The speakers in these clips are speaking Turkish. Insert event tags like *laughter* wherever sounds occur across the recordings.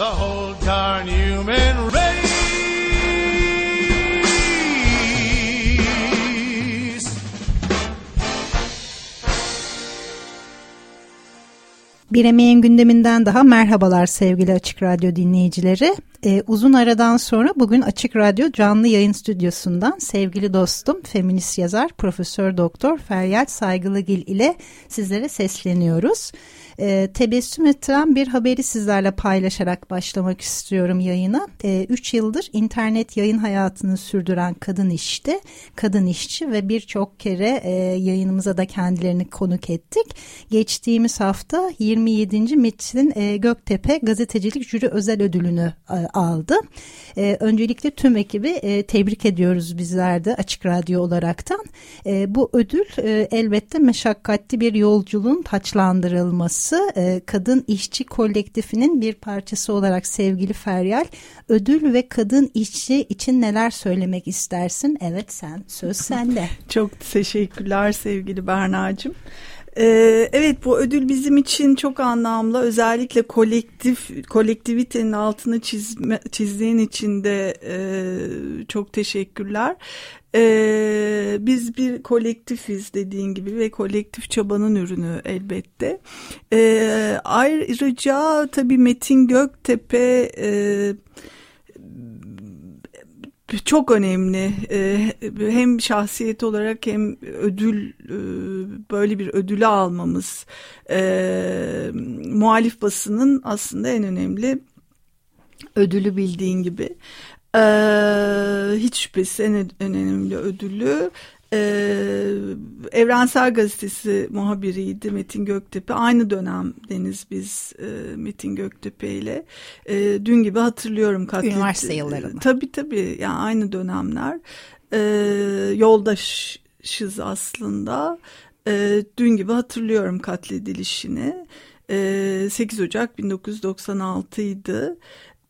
the whole darn human race. Bir emeğin gündeminden daha merhabalar sevgili Açık Radyo dinleyicileri. Ee, uzun aradan sonra bugün Açık Radyo canlı yayın stüdyosundan sevgili dostum feminist yazar Profesör Doktor Feryal Saygılıgil ile sizlere sesleniyoruz e, tebessüm ettiren bir haberi sizlerle paylaşarak başlamak istiyorum yayına. 3 e, yıldır internet yayın hayatını sürdüren kadın işte, kadın işçi ve birçok kere e, yayınımıza da kendilerini konuk ettik. Geçtiğimiz hafta 27. Metin e, Göktepe gazetecilik jüri özel ödülünü e, aldı. E, öncelikle tüm ekibi e, tebrik ediyoruz bizler de Açık Radyo olaraktan. E, bu ödül e, elbette meşakkatli bir yolculuğun taçlandırılması Burası e, kadın işçi kolektifinin bir parçası olarak sevgili Feryal ödül ve kadın işçi için neler söylemek istersin? Evet sen söz *laughs* sende. Çok teşekkürler sevgili Berna'cığım. Ee, evet bu ödül bizim için çok anlamlı. Özellikle kolektif kolektivitenin altını çizme, çizdiğin için de e, çok teşekkürler. Ee, biz bir kolektifiz dediğin gibi ve kolektif çabanın ürünü elbette. Ee, ayrıca tabii Metin Göktepe e, çok önemli. Ee, hem şahsiyet olarak hem ödül e, böyle bir ödülü almamız e, muhalif basının aslında en önemli ödülü bildiğin gibi. Ee, hiç şüphesiz en, önemli ödülü ee, Evrensel Gazetesi muhabiriydi Metin Göktepe. Aynı dönemdeniz biz e, Metin Göktepe ile. E, dün gibi hatırlıyorum. Katlit, Üniversite yılları mı? Tabii tabii. Yani aynı dönemler. E, yoldaşız aslında. E, dün gibi hatırlıyorum katledilişini. E, 8 Ocak 1996 idi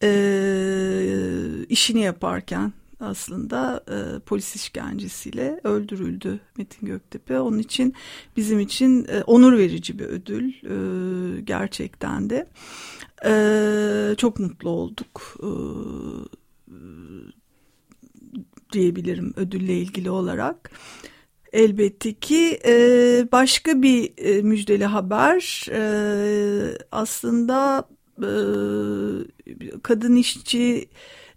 e, işini yaparken aslında e, polis işkencesiyle öldürüldü Metin Göktepe. Onun için bizim için e, onur verici bir ödül e, gerçekten de. E, çok mutlu olduk e, diyebilirim ödülle ilgili olarak. Elbette ki e, başka bir e, müjdeli haber e, aslında e, kadın işçi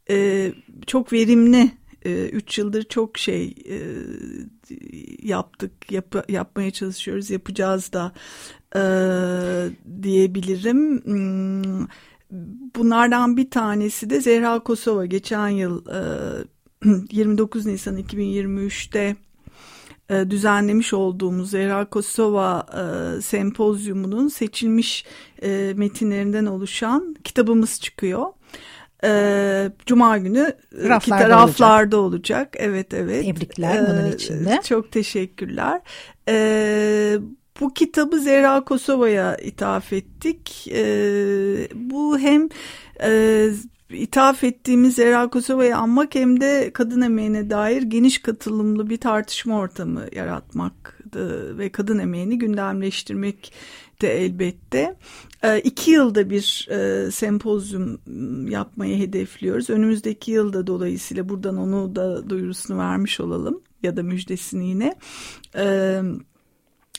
e, çok verimli. E, üç yıldır çok şey e, yaptık, yap, yapmaya çalışıyoruz, yapacağız da e, diyebilirim. Hmm, bunlardan bir tanesi de Zehra Kosova geçen yıl e, *clears throat* 29 Nisan 2023'te e, düzenlemiş olduğumuz Zehra Kosova e, sempozyumunun seçilmiş e, metinlerinden oluşan kitabımız çıkıyor. E, Cuma günü e, raflarda, raflarda olacak. olacak. Evet evet. Tebrikler e, bunun içinde. Çok teşekkürler. E, bu kitabı Zehra Kosova'ya ithaf ettik. E, bu hem e, ithaf ettiğimiz Zehra Kosova'yı anmak hem de kadın emeğine dair geniş katılımlı bir tartışma ortamı yaratmaktı ve kadın emeğini gündemleştirmek de elbette. E, iki yılda bir e, sempozyum yapmayı hedefliyoruz. Önümüzdeki yılda dolayısıyla buradan onu da duyurusunu vermiş olalım ya da müjdesini yine. Evet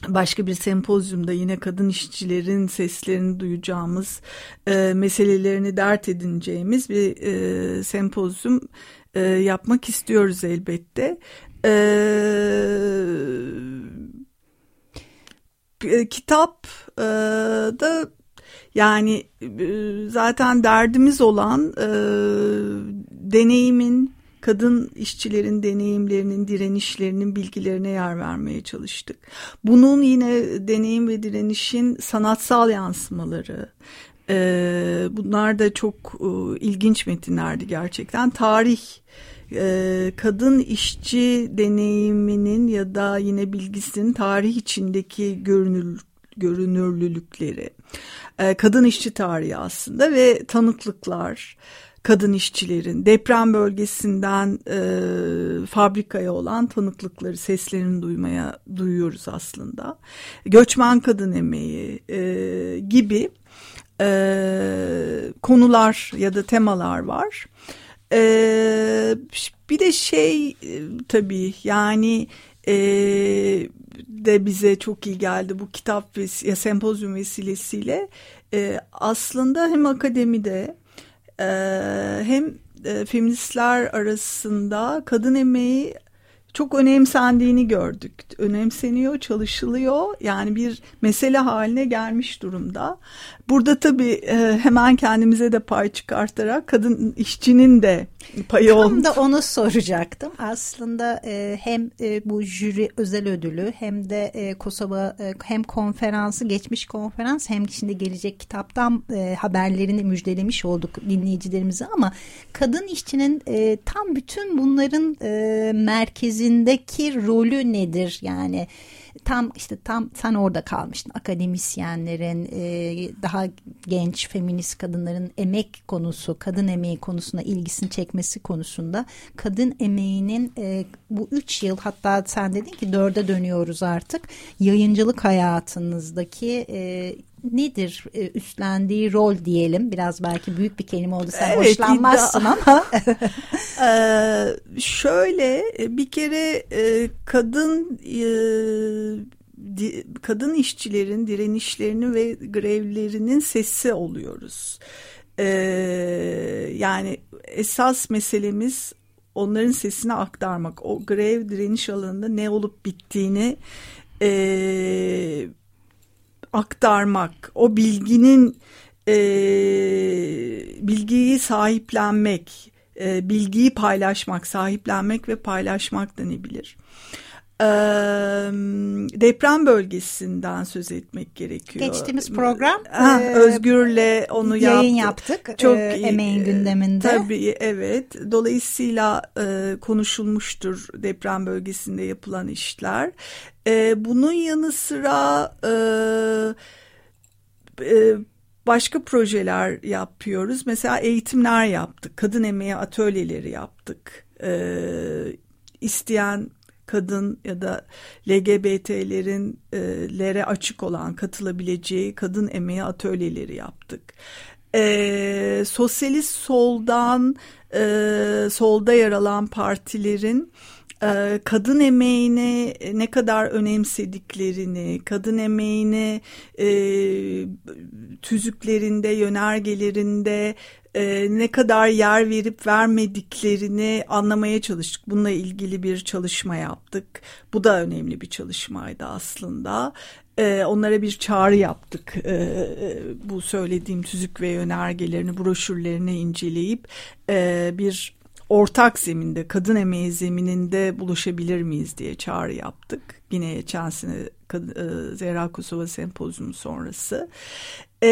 başka bir sempozyumda yine kadın işçilerin seslerini duyacağımız, e, meselelerini dert edineceğimiz bir e, sempozyum e, yapmak istiyoruz elbette. E, e kitap e, da yani e, zaten derdimiz olan e, deneyimin kadın işçilerin deneyimlerinin, direnişlerinin bilgilerine yer vermeye çalıştık. Bunun yine deneyim ve direnişin sanatsal yansımaları, E, bunlar da çok e, ilginç metinlerdi gerçekten. Tarih e, kadın işçi deneyiminin ya da yine bilgisinin tarih içindeki görünür, görünürlülükleri, e, kadın işçi tarihi aslında ve tanıklıklar, kadın işçilerin deprem bölgesinden e, fabrikaya olan tanıklıkları seslerini duymaya duyuyoruz aslında. Göçmen kadın emeği e, gibi e, konular ya da temalar var. E, bir de şey e, tabii yani e, de bize çok iyi geldi bu kitap ve sempozyum vesilesiyle. E, aslında hem akademide e, hem e, feministler arasında kadın emeği çok önemsendiğini gördük. Önemseniyor, çalışılıyor. Yani bir mesele haline gelmiş durumda. Burada tabii e, hemen kendimize de pay çıkartarak kadın işçinin de payı olmuş. Tam da onu soracaktım. Aslında e, hem e, bu jüri özel ödülü hem de Kosova hem konferansı geçmiş konferans hem şimdi gelecek kitaptan haberlerini müjdelemiş olduk dinleyicilerimize ama kadın işçinin tam bütün bunların merkezindeki rolü nedir? Yani tam işte tam sen orada kalmıştın. Akademisyenlerin e, daha genç feminist kadınların emek konusu kadın emeği konusuna ilgisini çekmesi konusunda kadın emeğinin e, bu üç yıl hatta sen dedin ki dörde dönüyoruz artık yayıncılık hayatınızdaki e, nedir e, üstlendiği rol diyelim biraz belki büyük bir kelime oldu sen evet, hoşlanmazsın iddia. ama *laughs* ee, şöyle e, bir kere e, kadın kadın işçilerin direnişlerini ve grevlerinin sesi oluyoruz. Ee, yani esas meselemiz onların sesini aktarmak. O grev direniş alanında ne olup bittiğini e, aktarmak, o bilginin e, bilgiyi sahiplenmek, e, bilgiyi paylaşmak, sahiplenmek ve paylaşmak denebilir. Deprem bölgesinden söz etmek gerekiyor. Geçtiğimiz program ha, e, Özgür'le onu yayın yaptık. yaptık. Çok e, emeğin gündeminde. Tabii evet. Dolayısıyla e, konuşulmuştur deprem bölgesinde yapılan işler. E, bunun yanı sıra e, e, başka projeler yapıyoruz. Mesela eğitimler yaptık. Kadın emeği atölyeleri yaptık. E, isteyen kadın ya da LGBT'lerin e, lere açık olan katılabileceği kadın emeği atölyeleri yaptık. E, sosyalist soldan e, solda yer alan partilerin e, kadın emeğini ne kadar önemsediklerini, kadın emeğini e, tüzüklerinde, yönergelerinde e, ne kadar yer verip vermediklerini anlamaya çalıştık. Bununla ilgili bir çalışma yaptık. Bu da önemli bir çalışmaydı aslında. E, onlara bir çağrı yaptık. E, e, bu söylediğim tüzük ve yönergelerini, broşürlerini inceleyip e, bir ortak zeminde, kadın emeği zemininde buluşabilir miyiz diye çağrı yaptık. Yine geçen sene e, Zehra Kosova Sempozyumu sonrası. E,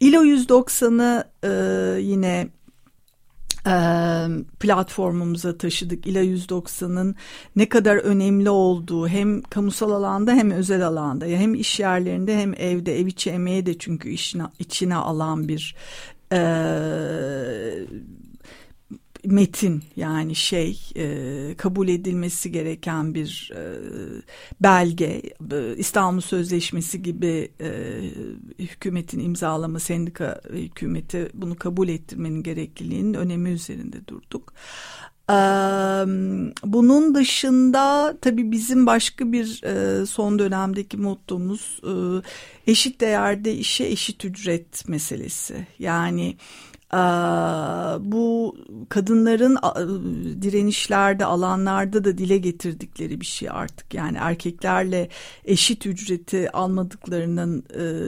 ILO 190'ı e, yine e, platformumuza taşıdık. İLA 190'ın ne kadar önemli olduğu hem kamusal alanda hem özel alanda ya hem iş yerlerinde hem evde ev içi emeği de çünkü işine, içine alan bir e, metin yani şey e, kabul edilmesi gereken bir e, belge e, İstanbul Sözleşmesi gibi e, hükümetin imzalama sendika hükümeti bunu kabul ettirmenin gerekliliğinin önemi üzerinde durduk. Bunun dışında tabii bizim başka bir e, son dönemdeki mottomuz e, eşit değerde işe eşit ücret meselesi. Yani bu kadınların direnişlerde alanlarda da dile getirdikleri bir şey artık yani erkeklerle eşit ücreti almadıklarının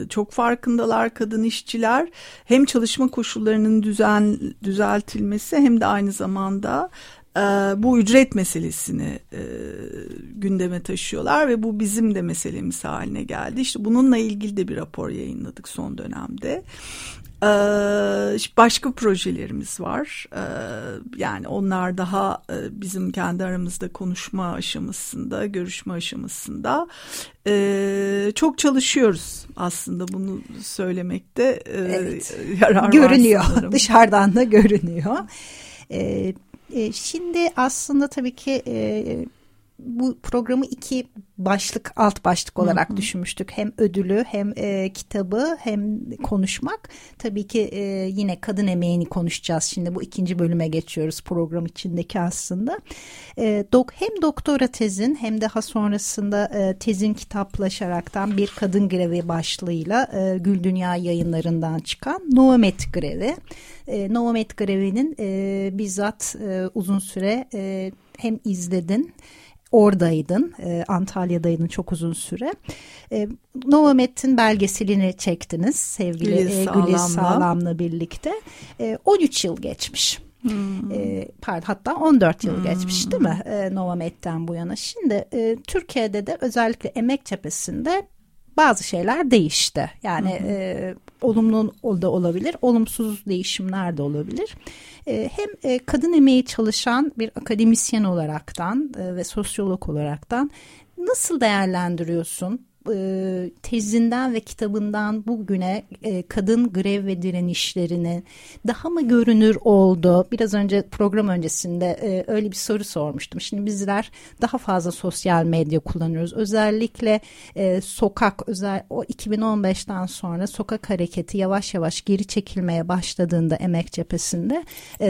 çok farkındalar kadın işçiler hem çalışma koşullarının düzen düzeltilmesi hem de aynı zamanda e, bu ücret meselesini e, gündeme taşıyorlar ve bu bizim de meselemiz haline geldi. İşte bununla ilgili de bir rapor yayınladık son dönemde. Ee, başka projelerimiz var. Ee, yani onlar daha e, bizim kendi aramızda konuşma aşamasında, görüşme aşamasında. Ee, çok çalışıyoruz aslında bunu söylemekte e, evet. yarar görünüyor. var Dışarıdan da görünüyor. E, şimdi aslında tabii ki bu programı iki başlık alt başlık olarak hı hı. düşünmüştük. Hem ödülü hem e, kitabı hem konuşmak. Tabii ki e, yine kadın emeğini konuşacağız şimdi. Bu ikinci bölüme geçiyoruz program içindeki aslında. E, dok hem doktora tezin hem daha sonrasında e, tezin kitaplaşaraktan bir kadın grevi başlığıyla e, Gül Dünya yayınlarından çıkan Noamet grevi. E, Noamet grevinin e, bizzat e, uzun süre e, hem izledin oradaydın. E, Antalya'daydın çok uzun süre. E, Novamet'in belgeselini çektiniz sevgili Güliz, e, Güliz Sağlam'la birlikte. E, 13 yıl geçmiş. Hmm. E, pardon hatta 14 yıl hmm. geçmiş değil mi e, Novamet'ten bu yana. Şimdi e, Türkiye'de de özellikle emek cephesinde bazı şeyler değişti. Yani hmm. e, olumlu da olabilir, olumsuz değişimler de olabilir. E, hem e, kadın emeği çalışan bir akademisyen olaraktan e, ve sosyolog olaraktan nasıl değerlendiriyorsun e, tezinden ve kitabından bugüne e, kadın grev ve direnişlerini daha mı görünür oldu? Biraz önce program öncesinde e, öyle bir soru sormuştum. Şimdi bizler daha fazla sosyal medya kullanıyoruz. Özellikle sokak özel o 2015'ten sonra sokak hareketi yavaş yavaş geri çekilmeye başladığında emek cephesinde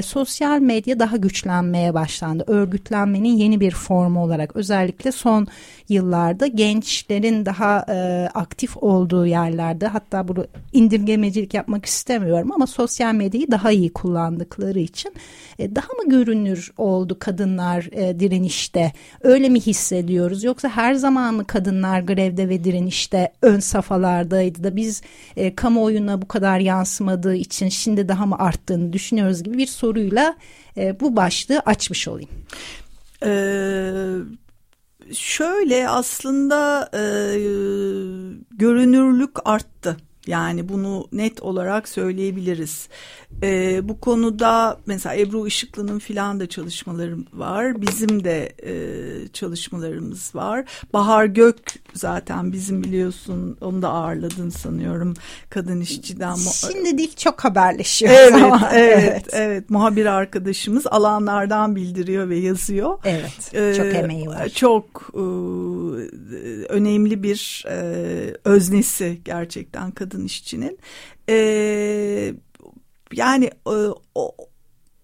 sosyal medya daha güçlenmeye başlandı. Örgütlenmenin yeni bir formu olarak özellikle son yıllarda gençlerin daha daha e, aktif olduğu yerlerde hatta bunu indirgemecilik yapmak istemiyorum ama sosyal medyayı daha iyi kullandıkları için e, daha mı görünür oldu kadınlar e, direnişte öyle mi hissediyoruz yoksa her zaman mı kadınlar grevde ve direnişte ön safhalardaydı da biz e, kamuoyuna bu kadar yansımadığı için şimdi daha mı arttığını düşünüyoruz gibi bir soruyla e, bu başlığı açmış olayım. Ee, şöyle aslında e, görünürlük arttı. Yani bunu net olarak söyleyebiliriz. E, bu konuda mesela Ebru Işıklı'nın filan da çalışmaları var. Bizim de e, çalışmalarımız var. Bahar Gök zaten bizim biliyorsun onu da ağırladın sanıyorum kadın işçiden. Şimdi değil çok haberleşiyoruz evet, ama. Evet, evet, evet. Muhabir arkadaşımız alanlardan bildiriyor ve yazıyor. Evet, ee, çok emeği var. Çok e, önemli bir e, öznesi gerçekten kadın işçinin. Evet yani e, o,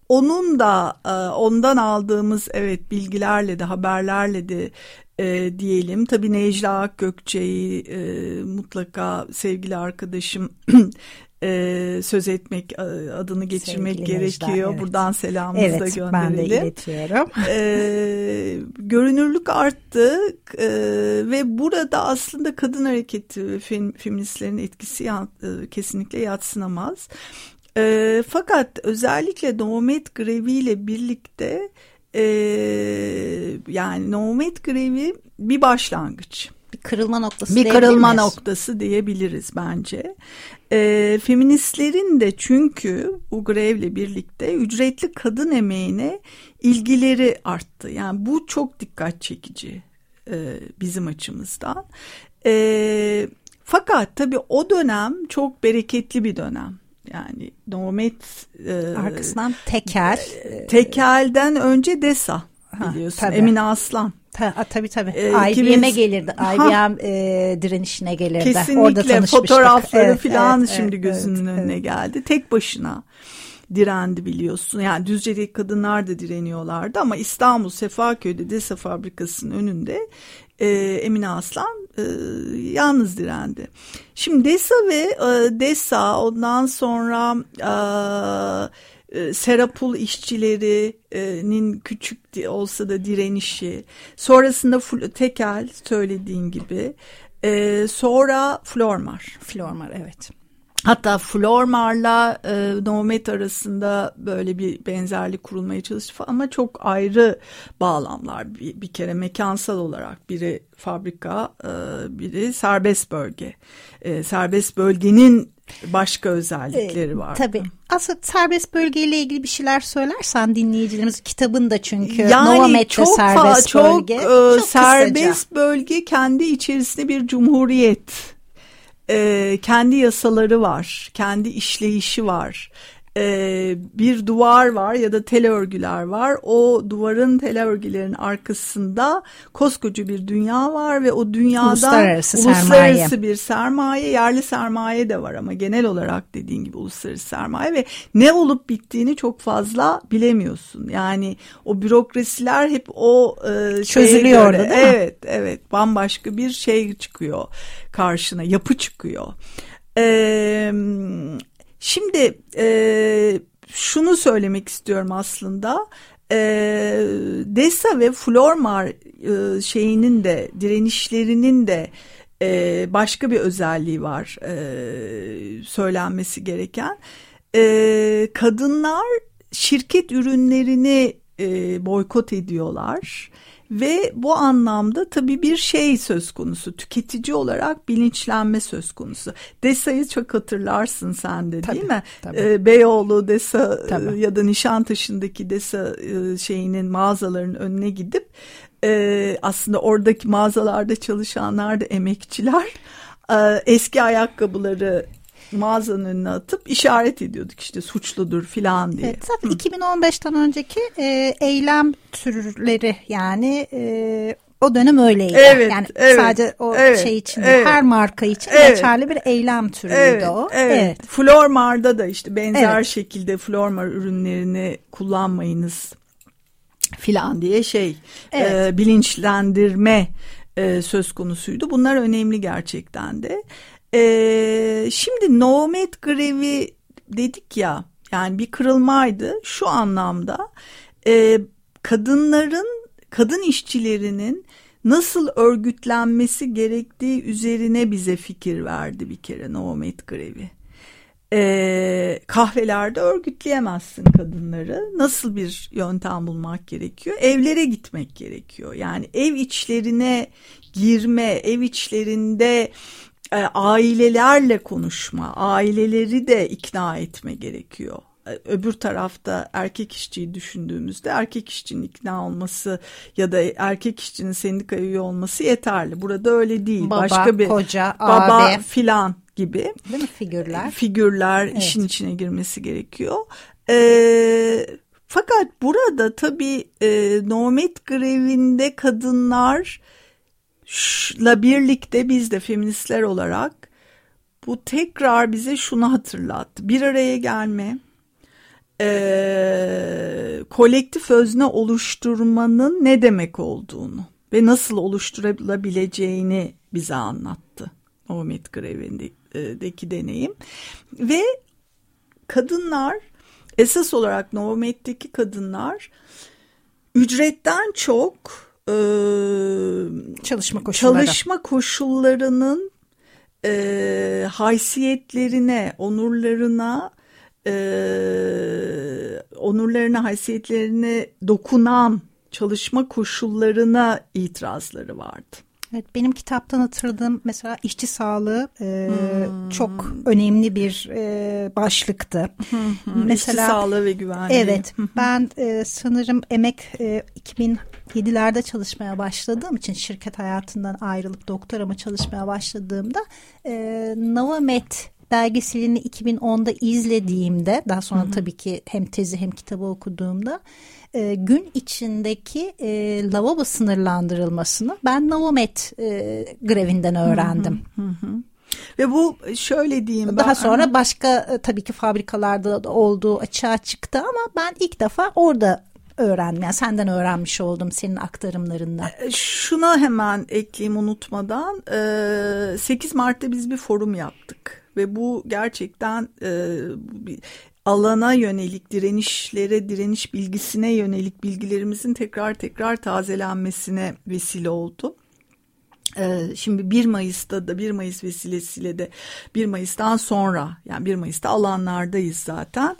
onun da e, ondan aldığımız evet bilgilerle de haberlerle de e, diyelim. Tabii Necla Gökçe'yi e, mutlaka sevgili arkadaşım *clears throat* e, söz etmek adını geçirmek Sevgili gerekiyor. Necla, evet. Buradan selamımızı evet, da gönderelim. ben de iletiyorum. e, görünürlük arttı e, ve burada aslında kadın hareketi ve feministlerin etkisi e, kesinlikle yatsınamaz. E, fakat özellikle Nomet grevi ile birlikte e, yani Nomet grevi bir başlangıç. Bir kırılma noktası Bir kırılma noktası diyebiliriz bence. E, feministlerin de çünkü bu grevle birlikte ücretli kadın emeğine ilgileri arttı. Yani bu çok dikkat çekici e, bizim açımızdan. E, fakat tabii o dönem çok bereketli bir dönem. Yani Nomet e, arkasından Teker. E, Tekel'den önce Desa biliyorsun. Ha, Emine Aslan. Ta, tabii tabii. Ee, IBM'e gelirdi. IBM e, direnişine gelirdi. Kesinlikle Orada fotoğrafları evet, falan evet, şimdi evet, gözünün evet, önüne evet. geldi. Tek başına direndi biliyorsun. Yani Düzce'deki kadınlar da direniyorlardı ama İstanbul Sefaköy'de Desa fabrikasının önünde e, Emine Aslan e, yalnız direndi. Şimdi Desa ve e, Desa ondan sonra e, e, Serapul işçilerinin küçük olsa da direnişi sonrasında Tekel söylediğin gibi e, sonra Flormar. Flormar evet. Hatta Flormar'la e, Nomet arasında böyle bir benzerlik kurulmaya çalıştı ama çok ayrı bağlamlar. Bir, bir kere mekansal olarak biri fabrika, e, biri serbest bölge. E, serbest bölgenin başka özellikleri e, var. Tabii. Aslında serbest bölgeyle ilgili bir şeyler söylersen dinleyicilerimiz kitabın da çünkü yani Nomet'te çok serbest çok, bölge. E, çok serbest kısaca. bölge kendi içerisinde bir cumhuriyet e, kendi yasaları var, kendi işleyişi var. E, bir duvar var ya da tel örgüler var. O duvarın tel örgülerin arkasında koskoca bir dünya var ve o dünyadan uluslararası, uluslararası sermaye. bir sermaye, yerli sermaye de var ama genel olarak dediğin gibi uluslararası sermaye ve ne olup bittiğini çok fazla bilemiyorsun. Yani o bürokrasiler hep o e, çözülüyor göre, Evet, evet. Bambaşka bir şey çıkıyor karşına, yapı çıkıyor. Ee, Şimdi e, şunu söylemek istiyorum aslında. E, Desa ve Flormar e, şeyinin de direnişlerinin de e, başka bir özelliği var e, söylenmesi gereken. E, kadınlar şirket ürünlerini e, boykot ediyorlar ve bu anlamda tabii bir şey söz konusu. Tüketici olarak bilinçlenme söz konusu. Desa'yı çok hatırlarsın sen de tabii, değil mi? Tabii. Ee, Beyoğlu Desa e, tabii. ya da Nişantaşı'ndaki Desa e, şeyinin mağazaların önüne gidip e, aslında oradaki mağazalarda çalışanlar da emekçiler e, eski ayakkabıları mağazanın önüne atıp işaret ediyorduk işte suçludur filan diye. Evet, zaten Hı. 2015'ten önceki e, eylem türleri yani e, o dönem öyleydi. Evet, yani evet, sadece o evet, şey için evet, her marka için evet, geçerli bir eylem türüydü evet, o. Evet. evet. Flormar'da da işte benzer evet. şekilde Flormar ürünlerini kullanmayınız filan diye şey evet. e, bilinçlendirme e, söz konusuydu. Bunlar önemli gerçekten de. Ee, şimdi Nomet grevi dedik ya yani bir kırılmaydı şu anlamda e, kadınların kadın işçilerinin nasıl örgütlenmesi gerektiği üzerine bize fikir verdi bir kere Nomet grevi. Ee, kahvelerde örgütleyemezsin kadınları. Nasıl bir yöntem bulmak gerekiyor? Evlere gitmek gerekiyor. Yani ev içlerine girme, ev içlerinde e, ailelerle konuşma, aileleri de ikna etme gerekiyor. E, öbür tarafta erkek işçiyi düşündüğümüzde erkek işçinin ikna olması ya da erkek işçinin sendika üye olması yeterli. Burada öyle değil. Baba, Başka bir koca, baba abi. filan gibi. Değil mi figürler? Figürler evet. işin içine girmesi gerekiyor. Ee, fakat burada tabii e, Nomet grevinde kadınlar la birlikte biz de feministler olarak bu tekrar bize şunu hatırlattı. Bir araya gelme, e, kolektif özne oluşturmanın ne demek olduğunu ve nasıl oluşturulabileceğini bize anlattı. Omid grevindeki deneyim. Ve kadınlar esas olarak Novomet'teki kadınlar ücretten çok e, çalışma koşulları. çalışma koşullarının e, haysiyetlerine, onurlarına e, onurlarına, haysiyetlerine dokunan çalışma koşullarına itirazları vardı. Evet, benim kitaptan hatırladığım mesela işçi sağlığı e, hmm. çok önemli bir e, başlıktı. mesela işçi sağlığı ve güvenliği. Evet, ben e, sanırım emek e, 2007'lerde çalışmaya başladığım için şirket hayatından ayrılıp doktorama çalışmaya başladığımda e, Navamet belgeselini 2010'da izlediğimde daha sonra hı hı. tabii ki hem tezi hem kitabı okuduğumda e, gün içindeki e, lavabo sınırlandırılmasını ben Navomet e, grevinden öğrendim. Hı hı hı. Ve bu şöyle diyeyim. Daha ben, sonra başka e, tabii ki fabrikalarda da olduğu açığa çıktı ama ben ilk defa orada öğrendim. Yani senden öğrenmiş oldum senin aktarımlarından. E, şuna hemen ekleyeyim unutmadan. 8 e, Mart'ta biz bir forum yaptık ve bu gerçekten alana yönelik direnişlere, direniş bilgisine yönelik bilgilerimizin tekrar tekrar tazelenmesine vesile oldu. Şimdi 1 Mayıs'ta da 1 Mayıs vesilesiyle de 1 Mayıs'tan sonra yani 1 Mayıs'ta alanlardayız zaten.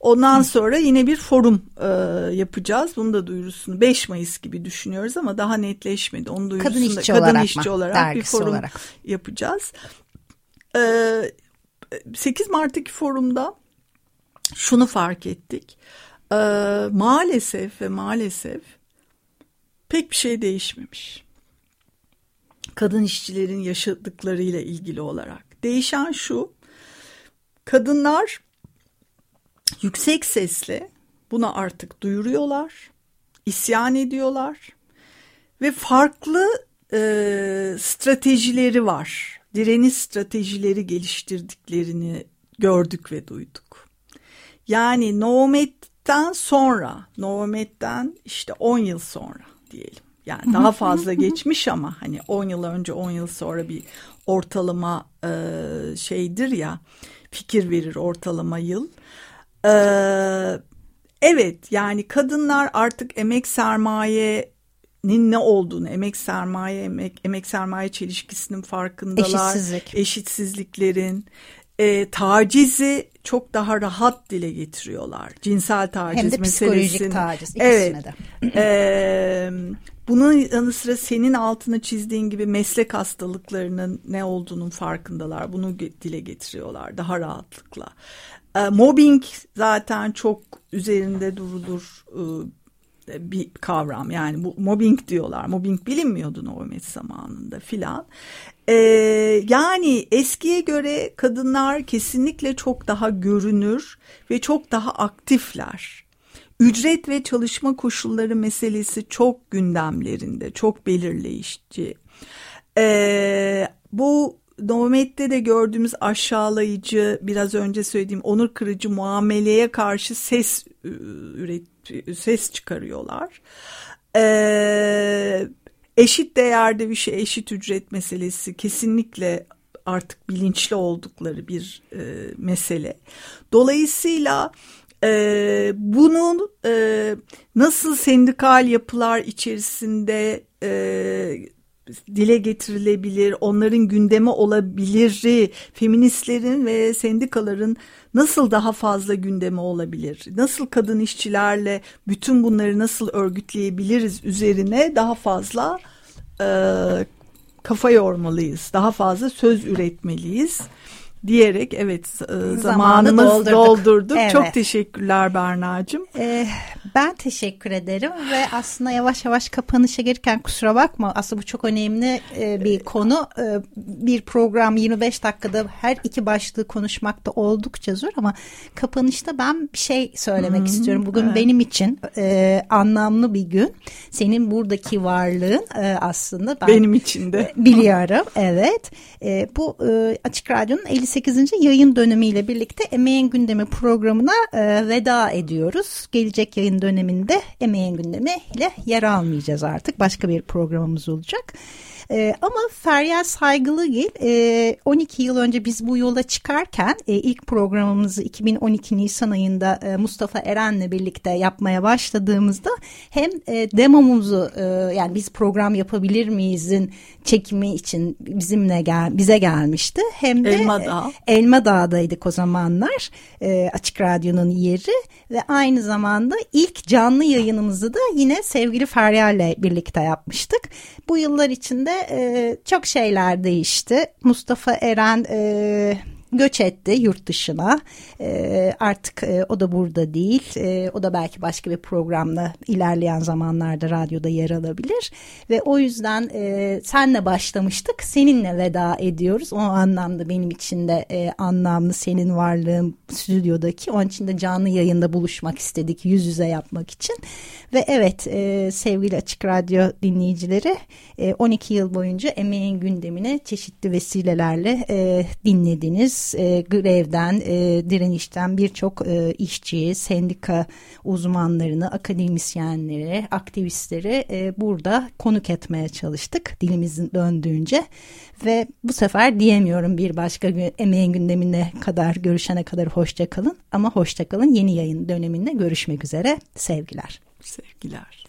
Ondan sonra yine bir forum e, yapacağız. Bunu da duyurusunu 5 Mayıs gibi düşünüyoruz ama daha netleşmedi. Onun duyurusunu kadın işçi kadın olarak, işçi olarak bir forum olarak. yapacağız. E, 8 Mart'taki forumda şunu fark ettik. E, maalesef ve maalesef pek bir şey değişmemiş. Kadın işçilerin yaşadıklarıyla ilgili olarak. Değişen şu. Kadınlar yüksek sesle buna artık duyuruyorlar, isyan ediyorlar ve farklı e, stratejileri var. Direniş stratejileri geliştirdiklerini gördük ve duyduk. Yani Novomet'ten sonra, Novomet'ten işte 10 yıl sonra diyelim. Yani daha fazla geçmiş ama hani 10 yıl önce 10 yıl sonra bir ortalama e, şeydir ya fikir verir ortalama yıl. Ee, evet yani kadınlar artık emek sermayenin ne olduğunu, emek sermaye, emek, emek sermaye çelişkisinin farkındalar. Eşitsizlik. Eşitsizliklerin, e, tacizi çok daha rahat dile getiriyorlar. Cinsel taciz Hem de psikolojik taciz ikisine evet. de. Ee, bunun yanı sıra senin altını çizdiğin gibi meslek hastalıklarının ne olduğunun farkındalar. Bunu dile getiriyorlar daha rahatlıkla. Ee, mobbing zaten çok üzerinde durulur e, bir kavram. Yani bu mobbing diyorlar. Mobbing bilinmiyordu Novomet zamanında filan. Ee, yani eskiye göre kadınlar kesinlikle çok daha görünür ve çok daha aktifler. Ücret ve çalışma koşulları meselesi çok gündemlerinde, çok belirleyici. Ee, bu Nomet'te de gördüğümüz aşağılayıcı, biraz önce söylediğim onur kırıcı muameleye karşı ses üret, ses çıkarıyorlar. Ee, eşit değerde bir şey, eşit ücret meselesi kesinlikle artık bilinçli oldukları bir e, mesele. Dolayısıyla e, bunun e, nasıl sendikal yapılar içerisinde e, dile getirilebilir, onların gündeme olabilir, feministlerin ve sendikaların nasıl daha fazla gündeme olabilir, nasıl kadın işçilerle bütün bunları nasıl örgütleyebiliriz üzerine daha fazla e, kafa yormalıyız, daha fazla söz üretmeliyiz diyerek evet Zamanı zamanımız doldurduk. doldurduk. Evet. Çok teşekkürler Berna'cığım. Ee, ben teşekkür ederim ve aslında yavaş yavaş kapanışa gelirken kusura bakma aslında bu çok önemli e, bir konu. E, bir program 25 dakikada her iki başlığı konuşmak da oldukça zor ama kapanışta ben bir şey söylemek hmm, istiyorum. Bugün evet. benim için e, anlamlı bir gün. Senin buradaki varlığın e, aslında ben benim için de biliyorum. Evet. E, bu e, Açık Radyo'nun 58. yayın dönemiyle birlikte Emeğin Gündemi programına e, veda ediyoruz. Gelecek yayın döneminde Emeğin Gündemi ile yer almayacağız artık. Başka bir programımız olacak. E, ama Feryal Saygılıgil e, 12 yıl önce biz bu yola çıkarken e, ilk programımızı 2012 Nisan ayında e, Mustafa Eren'le birlikte yapmaya başladığımızda hem e, demomuzu e, yani biz program yapabilir miyizin çekimi için bizimle gel bize gelmişti. Hem de Elma Dağı. E, Elma Dağ'daydık o zamanlar e, Açık Radyo'nun yeri ve aynı zamanda ilk canlı yayınımızı da yine sevgili Feryal'le birlikte yapmıştık. Bu yıllar içinde e, çok şeyler değişti. Mustafa Eren e, göç etti yurt dışına. E, artık e, o da burada değil. E, o da belki başka bir programla ilerleyen zamanlarda radyoda yer alabilir. Ve o yüzden e, senle başlamıştık. Seninle veda ediyoruz. O anlamda benim için de e, anlamlı senin varlığın stüdyodaki. Onun için de canlı yayında buluşmak istedik yüz yüze yapmak için. Ve evet sevgili Açık Radyo dinleyicileri e, 12 yıl boyunca emeğin gündemine çeşitli vesilelerle dinlediniz. E, grevden, e, direnişten birçok e, işçi, sendika uzmanlarını, akademisyenleri, aktivistleri e, burada konuk etmeye çalıştık dilimizin döndüğünce. Ve bu sefer diyemiyorum bir başka gün, emeğin gündemine kadar görüşene kadar hoşça kalın ama hoşça kalın yeni yayın döneminde görüşmek üzere sevgiler. Sevgiler.